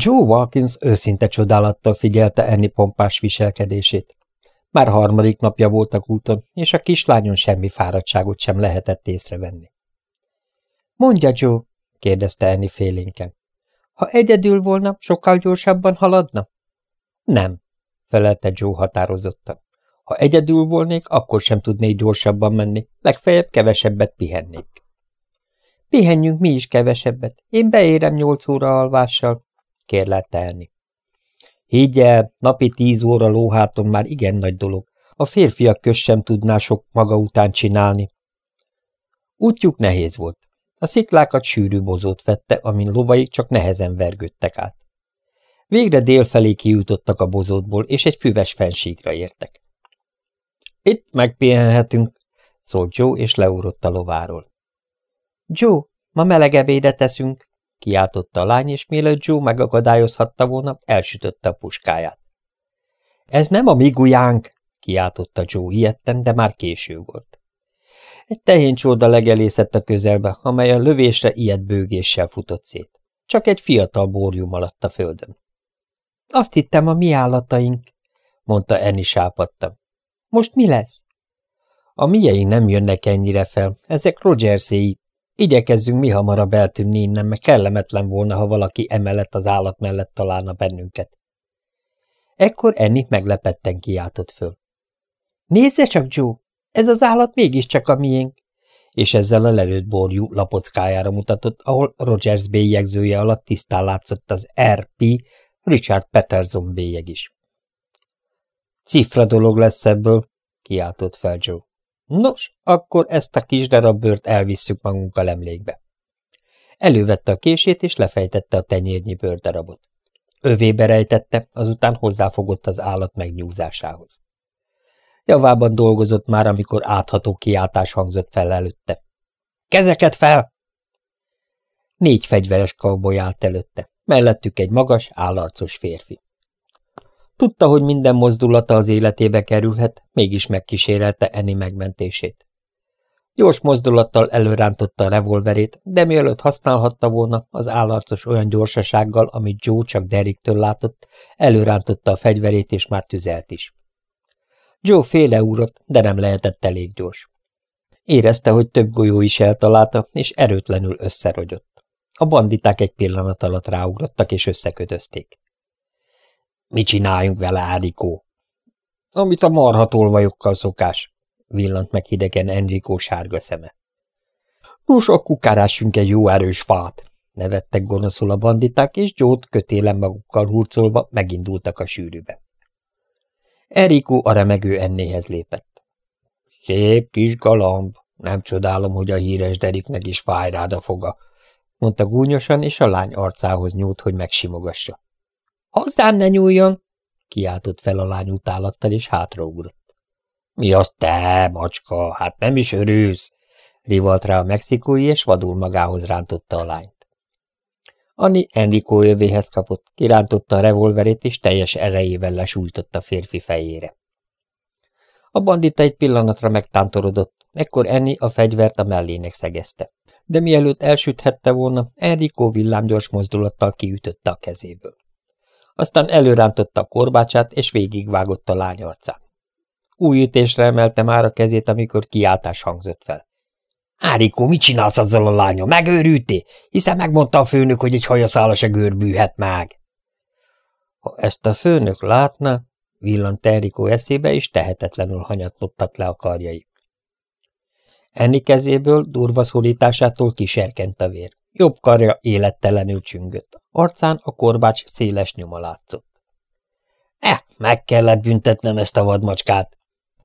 Joe Walkins őszinte csodálattal figyelte enni pompás viselkedését. Már harmadik napja voltak úton, és a kislányon semmi fáradtságot sem lehetett észrevenni. – Mondja, Joe, kérdezte Enni félénken. Ha egyedül volna, sokkal gyorsabban haladna? Nem, felelte Joe határozottan. Ha egyedül volnék, akkor sem tudnék gyorsabban menni, legfeljebb kevesebbet pihennék. Pihenjünk mi is kevesebbet, én beérem nyolc óra alvással, kérlelte Enni. Higgy el, napi tíz óra lóháton már igen nagy dolog. A férfiak köz sem tudná sok maga után csinálni. Útjuk nehéz volt. A sziklákat sűrű bozót vette, amin lovaik csak nehezen vergődtek át. Végre délfelé kijutottak a bozótból, és egy füves fensíkra értek. Itt megpihenhetünk, szólt Joe, és leugrott a lováról. Joe, ma meleg ebédet teszünk, kiáltotta a lány, és mielőtt Joe megakadályozhatta volna, elsütötte a puskáját. Ez nem a mi gulyánk, kiáltotta Joe ilyetten, de már késő volt. Egy tehéncsórda legelészett a közelbe, amely a lövésre ilyet bőgéssel futott szét. Csak egy fiatal borjú alatt a földön. Azt hittem a mi állataink, mondta Enni sápadtam. Most mi lesz? A mieink nem jönnek ennyire fel, ezek Rogerséi. Igyekezzünk mi hamarabb eltűnni innen, mert kellemetlen volna, ha valaki emellett az állat mellett találna bennünket. Ekkor Enni meglepetten kiáltott föl. Nézze csak, Joe! Ez az állat mégiscsak a miénk! És ezzel a lelőtt borjú lapockájára mutatott, ahol Rogers bélyegzője alatt tisztán látszott az RP Richard Peterson bélyeg is. Cifra dolog lesz ebből, kiáltott fel Joe. Nos, akkor ezt a kis darab bőrt elvisszük magunkkal emlékbe. Elővette a kését, és lefejtette a tenyérnyi bőrdarabot. Övébe rejtette, azután hozzáfogott az állat megnyúzásához. Javában dolgozott már, amikor átható kiáltás hangzott fel előtte. – Kezeket fel! Négy fegyveres kavboly állt előtte, mellettük egy magas, állarcos férfi. Tudta, hogy minden mozdulata az életébe kerülhet, mégis megkísérelte Eni megmentését. Gyors mozdulattal előrántotta a revolverét, de mielőtt használhatta volna, az állarcos olyan gyorsasággal, amit Joe csak Deriktől látott, előrántotta a fegyverét, és már tüzelt is. Joe félreúrott, de nem lehetett elég gyors. Érezte, hogy több golyó is eltalálta, és erőtlenül összerogyott. A banditák egy pillanat alatt ráugrottak, és összeködözték. Mi csináljunk vele, Árikó? Amit a marhatolvajokkal szokás, villant meg hidegen Enrico sárga szeme. Nos, akkor kukárássunk egy jó erős fát, nevettek gonoszul a banditák, és Jót kötélen magukkal hurcolva megindultak a sűrűbe. Erikó a remegő ennéhez lépett. Szép kis galamb, nem csodálom, hogy a híres Deriknek is fáj rád a foga, mondta gúnyosan, és a lány arcához nyújt, hogy megsimogassa. Hozzám ne nyúljon! kiáltott fel a lány utálattal, és hátraugrott. Mi az te, macska, hát nem is örülsz! rivalt rá a mexikói, és vadul magához rántotta a lányt. Anni Enrico jövéhez kapott, kirántotta a revolverét, és teljes erejével lesújtott a férfi fejére. A bandita egy pillanatra megtántorodott, ekkor Enni a fegyvert a mellének szegezte. De mielőtt elsüthette volna, Enrico villámgyors mozdulattal kiütötte a kezéből aztán előrántotta a korbácsát, és végigvágott a lány arcán. Új ütésre emelte már a kezét, amikor kiáltás hangzott fel. Árikó, mit csinálsz azzal a lánya? Megőrülté? Hiszen megmondta a főnök, hogy egy hajaszála se görbülhet meg. Ha ezt a főnök látna, villant Enrico eszébe, és tehetetlenül hanyatlottak le a karjai. Enni kezéből, durva szorításától kiserkent a vér. Jobb karja élettelenül csüngött. Arcán a korbács széles nyoma látszott. Eh, meg kellett büntetnem ezt a vadmacskát,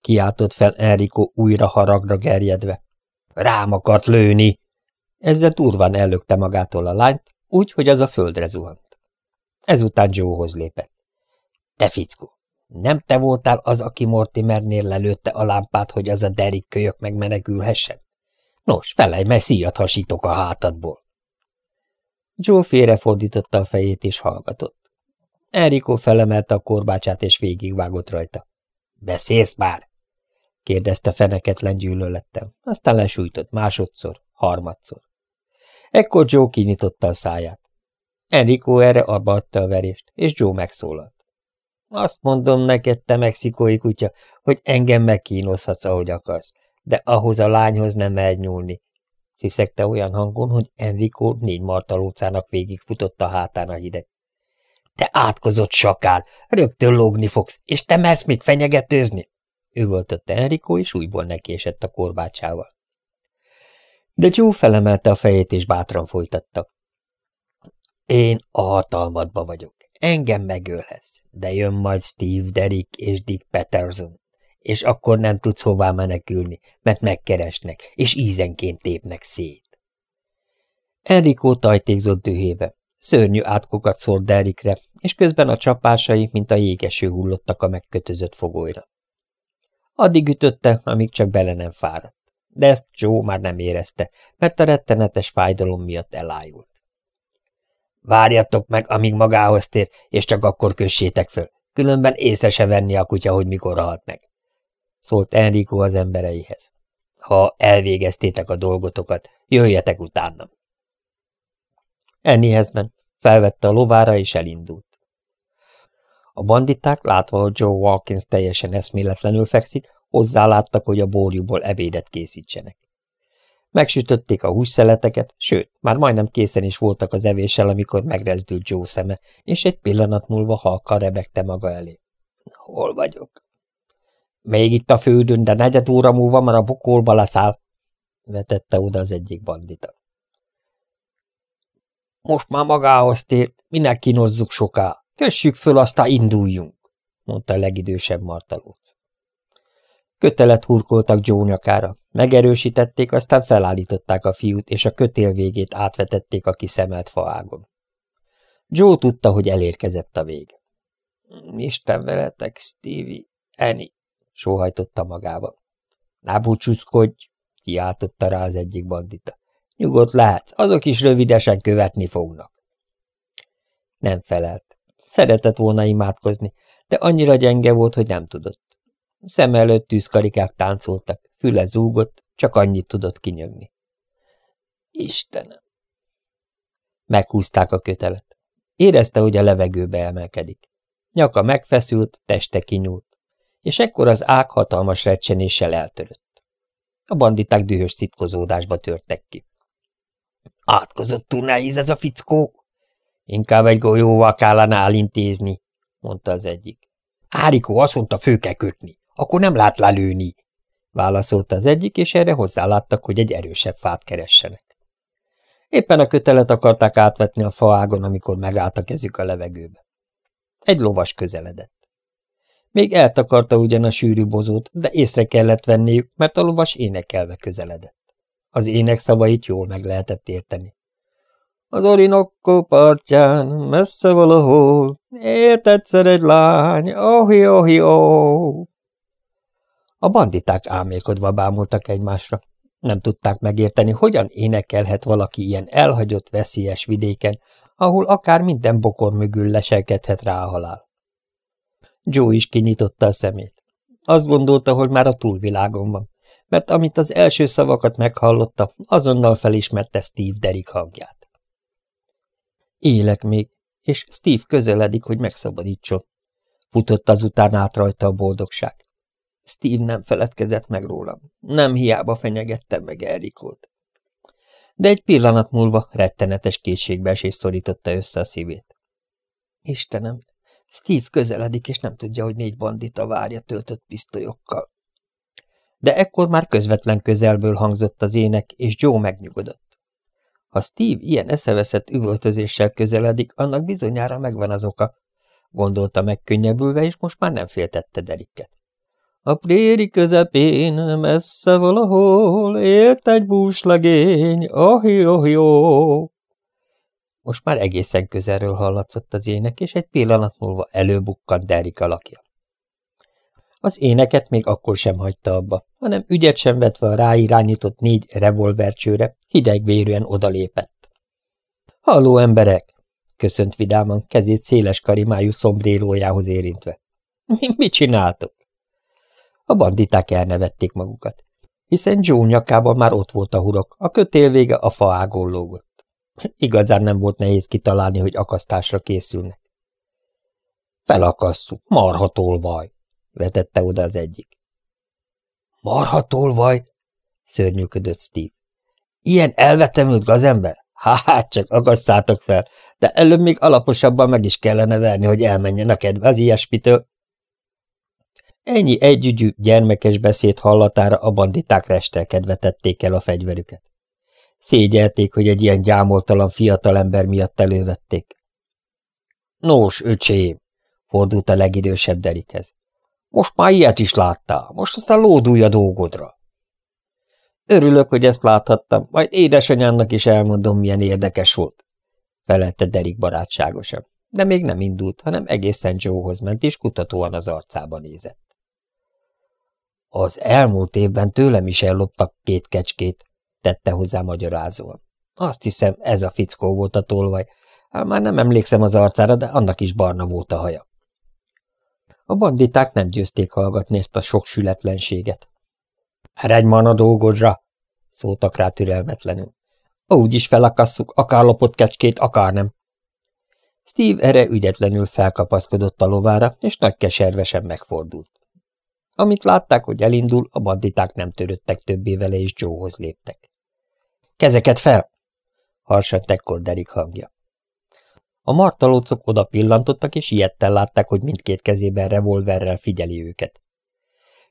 kiáltott fel Enrico újra haragra gerjedve. Rám akart lőni! Ezzel durván ellökte magától a lányt, úgy, hogy az a földre zuhant. Ezután Joehoz lépett. Te fickó, nem te voltál az, aki Mortimernél lelőtte a lámpát, hogy az a derik kölyök megmenekülhessen? Nos, felej, mert szíjat hasítok a hátadból. Joe félrefordította a fejét és hallgatott. Enrico felemelte a korbácsát és végigvágott rajta. – Beszélsz már? – kérdezte feneketlen gyűlölettel, aztán lesújtott másodszor, harmadszor. Ekkor Joe kinyitotta a száját. Enrico erre abba adta a verést, és Joe megszólalt. Azt mondom neked, te mexikói kutya, hogy engem megkínozhatsz, ahogy akarsz, de ahhoz a lányhoz nem megy. Sziszegte olyan hangon, hogy Enrico négy martalócának végigfutott a hátán a hideg. Te átkozott sakál, rögtön lógni fogsz, és te mersz még fenyegetőzni? Üvöltötte Enrico, és újból nekiesett a korbácsával. De Joe felemelte a fejét, és bátran folytatta. Én a hatalmadba vagyok. Engem megölhetsz, de jön majd Steve Derrick és Dick Patterson, és akkor nem tudsz hová menekülni, mert megkeresnek, és ízenként tépnek szét. Enrico tajtékzott dühébe. Szörnyű átkokat szórt Derrickre, és közben a csapásai, mint a jégeső hullottak a megkötözött fogolyra. Addig ütötte, amíg csak bele nem fáradt. De ezt Joe már nem érezte, mert a rettenetes fájdalom miatt elájult. Várjatok meg, amíg magához tér, és csak akkor kössétek föl. Különben észre se venni a kutya, hogy mikor halt meg. Szólt Enrico az embereihez. Ha elvégeztétek a dolgotokat, jöjjetek utánam. Ennihez ment, felvette a lovára és elindult. A banditák, látva, hogy Joe Walkins teljesen eszméletlenül fekszik, hozzáláttak, hogy a borjúból ebédet készítsenek. Megsütötték a hússzeleteket, sőt, már majdnem készen is voltak az evéssel, amikor megrezdült Joe szeme, és egy pillanat múlva halka rebegte maga elé. Hol vagyok? Még itt a földön, de negyed óra múlva már a bukolba leszáll, vetette oda az egyik bandita. Most már magához tér, minek kínozzuk soká, kössük föl, aztán induljunk, mondta a legidősebb martalóc. Kötelet hurkoltak Joe nyakára, megerősítették, aztán felállították a fiút, és a kötél végét átvetették a kiszemelt faágon. Joe tudta, hogy elérkezett a vég. Isten veletek, Stevie, Annie, sóhajtotta magába. Ne búcsúzkodj, kiáltotta rá az egyik bandita. Nyugodt lehetsz, azok is rövidesen követni fognak. Nem felelt. Szeretett volna imádkozni, de annyira gyenge volt, hogy nem tudott. Szem előtt tűzkarikák táncoltak, füle zúgott, csak annyit tudott kinyögni. Istenem! Meghúzták a kötelet. Érezte, hogy a levegőbe emelkedik. Nyaka megfeszült, teste kinyúlt, és ekkor az ág hatalmas recsenéssel eltörött. A banditák dühös szitkozódásba törtek ki. Átkozott nehéz ez a fickó? Inkább egy golyóval kellene elintézni, mondta az egyik. Árikó azt mondta, fő kell kötni. Akkor nem lát lelőni, válaszolta az egyik, és erre hozzáláttak, hogy egy erősebb fát keressenek. Éppen a kötelet akarták átvetni a faágon, amikor megállt a kezük a levegőbe. Egy lovas közeledett. Még eltakarta ugyan a sűrű bozót, de észre kellett venniük, mert a lovas énekelve közeledett. Az ének szavait jól meg lehetett érteni. Az Orinokkó partján, messze valahol, ért egyszer egy lány, ohi, ohi, oh. A banditák álmélkodva bámultak egymásra. Nem tudták megérteni, hogyan énekelhet valaki ilyen elhagyott, veszélyes vidéken, ahol akár minden bokor mögül leselkedhet rá a halál. Joe is kinyitotta a szemét. Azt gondolta, hogy már a túlvilágon van, mert amit az első szavakat meghallotta, azonnal felismerte Steve Derrick hangját. Élek még, és Steve közeledik, hogy megszabadítson. Futott azután át rajta a boldogság. Steve nem feledkezett meg rólam. Nem hiába fenyegettem meg Erikót. De egy pillanat múlva rettenetes kétségbeesés szorította össze a szívét. Istenem, Steve közeledik, és nem tudja, hogy négy bandita várja töltött pisztolyokkal. De ekkor már közvetlen közelből hangzott az ének, és Joe megnyugodott. Ha Steve ilyen eszeveszett üvöltözéssel közeledik, annak bizonyára megvan az oka, gondolta megkönnyebbülve, és most már nem féltette Derikket. A préri közepén, messze valahol, élt egy búslegény, ohi, ohi, ó. Most már egészen közelről hallatszott az ének, és egy pillanat múlva előbukkant Derek alakja. Az éneket még akkor sem hagyta abba, hanem ügyet sem vetve a ráirányított négy revolvercsőre, hidegvérűen odalépett. – Halló, emberek! – köszönt vidáman, kezét széles karimájú szombrélójához érintve. Mi, – Mit csináltok? A banditák elnevették magukat, hiszen Joe nyakában már ott volt a hurok, a kötél vége a faágon lógott. Igazán nem volt nehéz kitalálni, hogy akasztásra készülnek. Felakasszuk, marha tolvaj, vetette oda az egyik. Marha tolvaj? szörnyűködött Steve. Ilyen elvetemült gazember? Hát csak akasszátok fel, de előbb még alaposabban meg is kellene verni, hogy elmenjen a kedve az ilyesmitől. Ennyi együgyű, gyermekes beszéd hallatára a banditák restelkedve tették el a fegyverüket. Szégyelték, hogy egy ilyen gyámoltalan fiatalember miatt elővették. Nos, öcsém, fordult a legidősebb Derikhez. Most már ilyet is láttál, most aztán lódulj a dolgodra. Örülök, hogy ezt láthattam, majd édesanyámnak is elmondom, milyen érdekes volt, felelte Derik barátságosan, de még nem indult, hanem egészen Joehoz ment, és kutatóan az arcába nézett. Az elmúlt évben tőlem is elloptak két kecskét, tette hozzá magyarázóan. Azt hiszem, ez a fickó volt a tolvaj. Már nem emlékszem az arcára, de annak is barna volt a haja. A banditák nem győzték hallgatni ezt a sok sületlenséget. Eredj man a dolgodra! szóltak rá türelmetlenül. Úgy is felakasszuk, akár lopott kecskét, akár nem. Steve erre ügyetlenül felkapaszkodott a lovára, és nagy keservesen megfordult. Amit látták, hogy elindul, a banditák nem törődtek többé vele, és Joehoz léptek. Kezeket fel! harsant ekkor Derek hangja. A martalócok oda pillantottak, és ilyetten látták, hogy mindkét kezében revolverrel figyeli őket.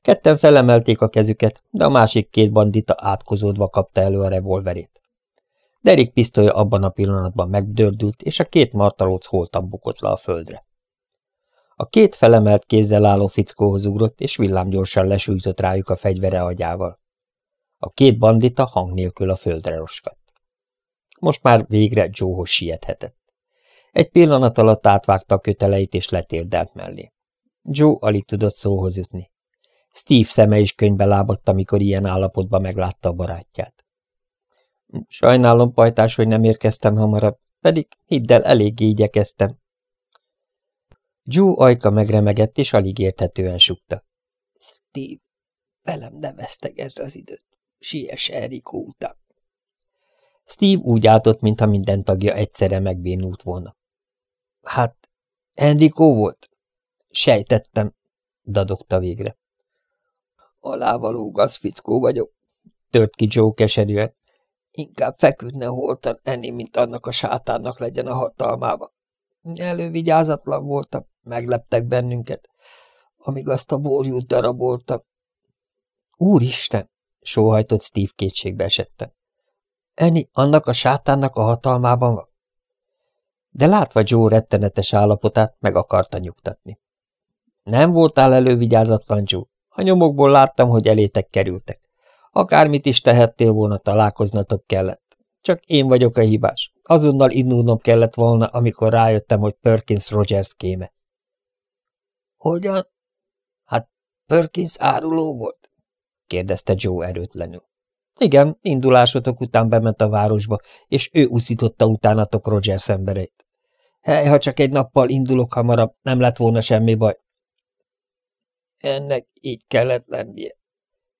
Ketten felemelték a kezüket, de a másik két bandita átkozódva kapta elő a revolverét. Derik pisztolya abban a pillanatban megdördült, és a két martalóc holtan bukott le a földre. A két felemelt kézzel álló fickóhoz ugrott, és villámgyorsan lesújtott rájuk a fegyvere agyával. A két bandita hang nélkül a földre roskadt. Most már végre Joehoz siethetett. Egy pillanat alatt átvágta a köteleit, és letérdelt mellé. Joe alig tudott szóhoz jutni. Steve szeme is könyvbe lábadt, amikor ilyen állapotban meglátta a barátját. Sajnálom, pajtás, hogy nem érkeztem hamarabb, pedig hidd el, eléggé igyekeztem. Joe ajka megremegett, és alig érthetően sukta. Steve, velem ne vesztegezd az időt. Siess Erikó után. Steve úgy álltott, mintha minden tagja egyszerre megbénult volna. Hát, Enrico volt? Sejtettem, dadogta végre. Alávaló gazfickó vagyok, tört ki Joe keserűen. Inkább feküdne holtan enni, mint annak a sátánnak legyen a hatalmába. Elővigyázatlan voltam, megleptek bennünket, amíg azt a borjút daraboltak. Úristen! Sóhajtott Steve kétségbe esetten. Eni annak a sátánnak a hatalmában van? De látva Joe rettenetes állapotát, meg akarta nyugtatni. Nem voltál elővigyázatlan, Joe. A nyomokból láttam, hogy elétek kerültek. Akármit is tehettél volna, találkoznatok kellett. Csak én vagyok a hibás. Azonnal indulnom kellett volna, amikor rájöttem, hogy Perkins Rogers kéme. Hogyan? Hát Perkins áruló volt? Kérdezte Joe erőtlenül. Igen, indulásotok után bement a városba, és ő uszította utánatok Rogers embereit. Hely, ha csak egy nappal indulok hamarabb, nem lett volna semmi baj. Ennek így kellett lennie,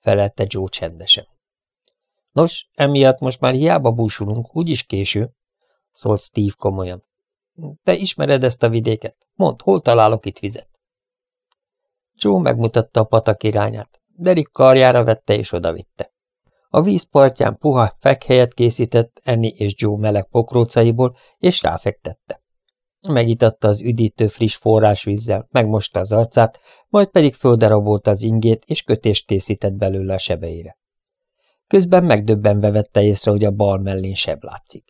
felette Joe csendesen. Nos, emiatt most már hiába búsulunk, úgyis késő, szólt Steve komolyan. Te ismered ezt a vidéket? Mondd, hol találok itt vizet? Joe megmutatta a patak irányát. Derek karjára vette és odavitte. A vízpartján puha fekhelyet készített Enni és Joe meleg pokrócaiból, és ráfektette. Megitatta az üdítő friss forrásvízzel, megmosta az arcát, majd pedig földerabolta az ingét, és kötést készített belőle a sebeire. Közben megdöbbenve vette észre, hogy a bal mellén seb látszik.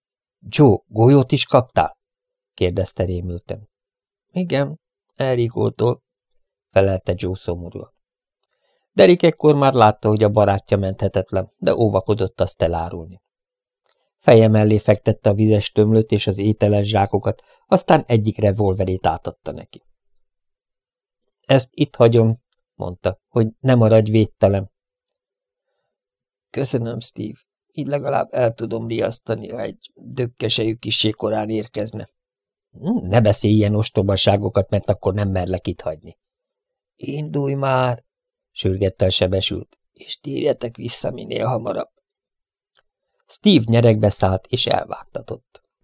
– Joe, golyót is kaptál? – kérdezte rémültem. – Igen, Erikótól – felelte Joe szomorúan. Derik ekkor már látta, hogy a barátja menthetetlen, de óvakodott azt elárulni. Feje mellé fektette a vizes tömlőt és az ételes zsákokat, aztán egyik revolverét átadta neki. Ezt itt hagyom, mondta, hogy ne maradj védtelem. Köszönöm, Steve. Így legalább el tudom riasztani, ha egy dökkesejű kisé korán érkezne. Hm, ne beszélj ilyen ostobaságokat, mert akkor nem merlek itt hagyni. Indulj már, sürgette a sebesült, és térjetek vissza minél hamarabb. Steve nyeregbe szállt és elvágtatott.